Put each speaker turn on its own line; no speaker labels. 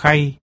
khay.